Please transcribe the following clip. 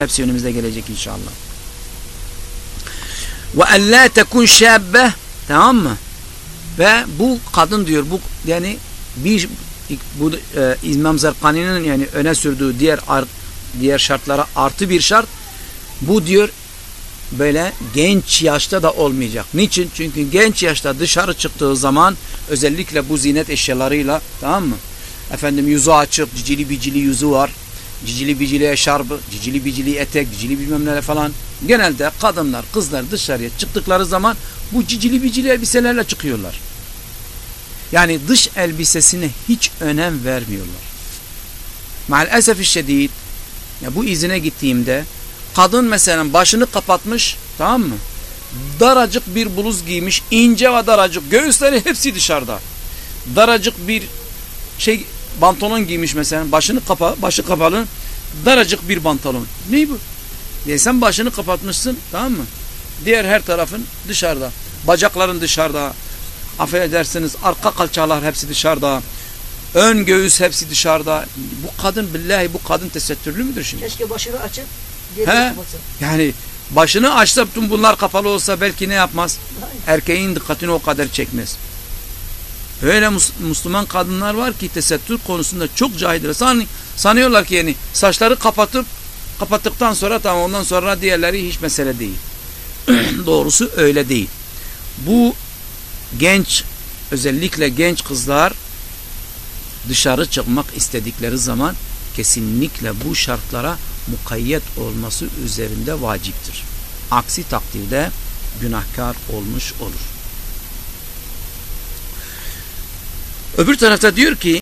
Hepsi önümüzde gelecek inşallah. Ve ellâ tekun şâbbe tamam mı? Ve bu kadın diyor bu yani bir bu e, İmam Zerkani'nin yani öne sürdüğü diğer diğer şartlara artı bir şart bu diyor böyle genç yaşta da olmayacak. Niçin? Çünkü genç yaşta dışarı çıktığı zaman özellikle bu zinet eşyalarıyla tamam mı? Efendim yüzü açık, cicili bicili yüzü var. Cicili bicili eşarbı, cicili bicili etek, cicili bilmem neler falan. Genelde kadınlar, kızlar dışarıya çıktıkları zaman bu cicili bicili elbiselerle çıkıyorlar. Yani dış elbisesine hiç önem vermiyorlar. Maalesef şiddet ya bu izine gittiğimde kadın mesela başını kapatmış tamam mı? Daracık bir bluz giymiş ince ve daracık göğüsleri hepsi dışarıda. Daracık bir şey pantolon giymiş mesela başını kapa başı kapalı daracık bir pantolon. Ne bu? Ya sen başını kapatmışsın tamam mı? Diğer her tarafın dışarıda. Bacakların dışarıda. Affedersiniz arka kalçalar hepsi dışarıda. Ön göğüs hepsi dışarıda. Bu kadın billahi bu kadın tesettürlü müdür şimdi? Keşke başını açıp He? Yani başını açsa bunlar kapalı olsa belki ne yapmaz? Erkeğin dikkatini o kadar çekmez. Öyle Müslüman kadınlar var ki tesettür konusunda çok cahildir. San, sanıyorlar ki yani saçları kapatıp kapattıktan sonra tamam ondan sonra diğerleri hiç mesele değil. Doğrusu öyle değil. Bu genç özellikle genç kızlar dışarı çıkmak istedikleri zaman kesinlikle bu şartlara mukayyet olması üzerinde vaciptir. Aksi takdirde günahkar olmuş olur. Öbür tarafta diyor ki